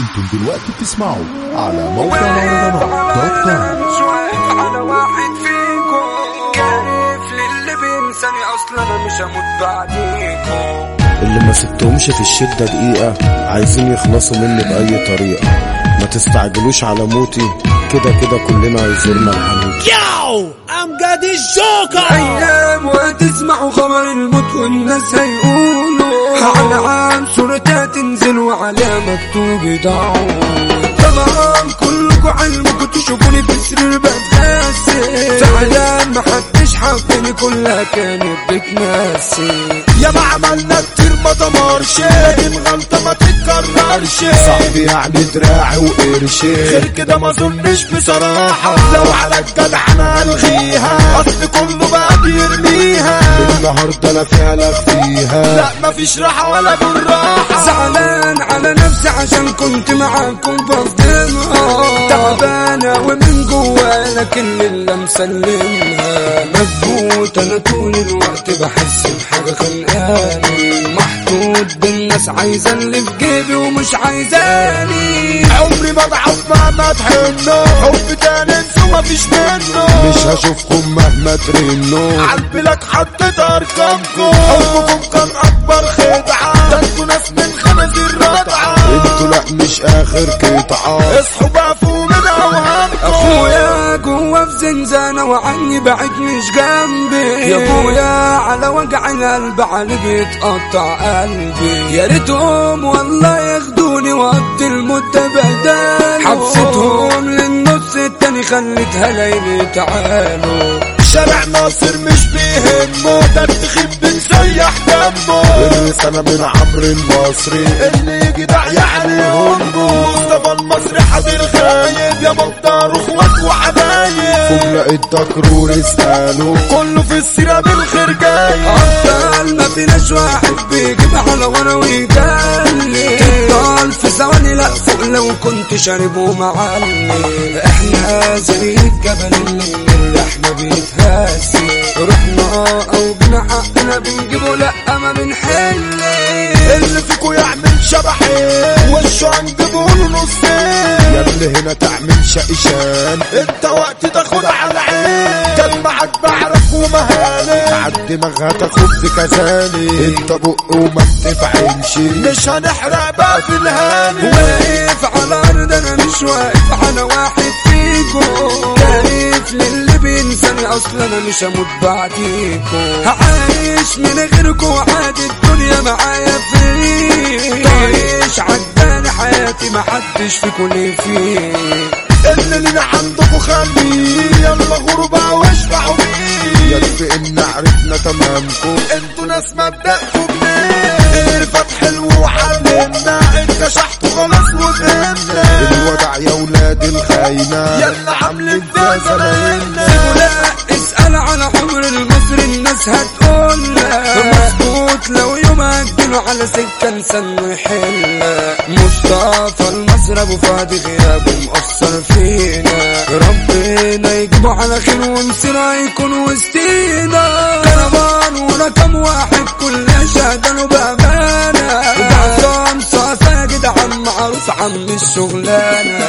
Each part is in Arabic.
أنتم دلوقتي بتسمعوا على موقع مهرجانات دوت كوم شوية على واحد فيكم. كارف للي بينساني؟ أصلا أنا مش هموت بعديكم. اللي ما سبتهمش في الشدة دقيقة عايزين يخلصوا مني بأي طريقة. ما تستعجلوش على موتي. كده كده كلنا هيزورنا الحنوت Yo, This joker. أيام وهتسمعوا خبر الموت والناس هيقولوا. على عام صورتها تنزل وعلى مكتوب دعوة. طبعا كلكم علمكم تشوفوني في سرير بتغسل زعلان محدش حبني كلها كانت بتمثل يا ما عملنا دمرش لكن غلطة ما تتكررش صاحبي يعني دراعي وقرشي. غير كده ما اظنش بصراحة. لو على الجدع أنا ألغيها. أصل كله بقى بيرميها. النهاردة أنا فعلا فيها. لا مفيش راحة ولا بالراحة. زعلان على نفسي عشان كنت معاكم بصدمها. تعبانة ومن جوا لكن لله مسلمها. مظبوط أنا طول الوقت بحس بحاجة خانقاني. محطوط بالناس عايزة اللي في جيبي ومش عايزاني عمري ما ضعف مهما تحنوا حب تاني انسوا مفيش منه. مش هشوفكم مهما ترنوا. عالبلاد حطيت ارقامكم حبكم كان أكبر خدعة. ده أنتوا ناس من خنازير رضعة أنتوا لا مش آخر قطعة. اصحوا بقى فوق. اخويا جوا في زنزانة وعني بعيد مش جنبي. يا ابويا على وجع القلب علي بيتقطع قلبي. يا ريتهم والله ياخدوني وقت المدة بدال حبستهم. للنص التاني خلتها ليلي تعالوا. شارع ناصر مش بيهمه ده التخيب بنسيح دمه. الرسالة من عمرو المصري اللي يجي داعية يا مختار اخوات وحبايب كل التكرور اسألوا كله في السيرة بالخير جاي أبطال ما فيناش واحد بيجيب على ورا ويجلي تفضل في ثواني لا فوق لو كنت شارب ومعلي. إحنا زي الجبل اللي من اللحمة بيتهاسي رحنا أو بنا حقنا بنجيبه لا ما بنحل. اللي فيكو يعمل شبحين وشه هنجيبه له نصين. اللي هنا تعمل شقشان انت وقت تاخد على عين كان معاك بعرف ومهالي على الدماغ هتاخد بكذالي انت بق وما بتفعلش مش هنحرق بقى في الهاني. واقف على الأرض أنا مش واقف على واحد فيكم. كارف للي بينساني أصلا أنا مش هموت بعديكم. هعيش من غيركم عادي الدنيا معايا فري طايش عجباني حياتي محدش فيكم ليه فيه. اللي لينا عندكوا خليه. يلا غربة واشبعوا بيه. يكفي إن عرفنا تمامكم. أنتوا ناس مبدأكوا جنيه الفتح حلو وعلمنا انكشحتوا خلاص وفهمنا الودع يا ولاد الخاينة. يلا عاملين فيها زمايلنا اسأل على عمر المصري الناس هتقول اجله على سكة نسن ويحل مصطفى المصري ابو فادي غيابه مؤثر فينا. ربنا يجيبه على خير ومصيره يكون وسطينا. كرمان ورقم واحد كل شهدانه بأمانة وبعصام صاصة جدعان معروف عم الشغلانة.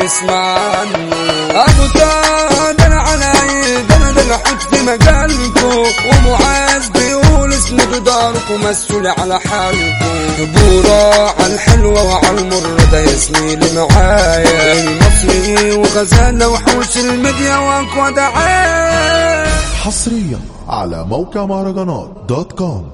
بيسمع عنه أبو سعد ده أنا ده الحوت في مجالكم ومعاذ بيقول اسندوا داركم مسؤول على حالكم. بورا على الحلوة وعلى المر ده زميلي معايا المصري وغزالة وحوش الميديا وأقوى دعاية حصريا على موقع مهرجانات dot com.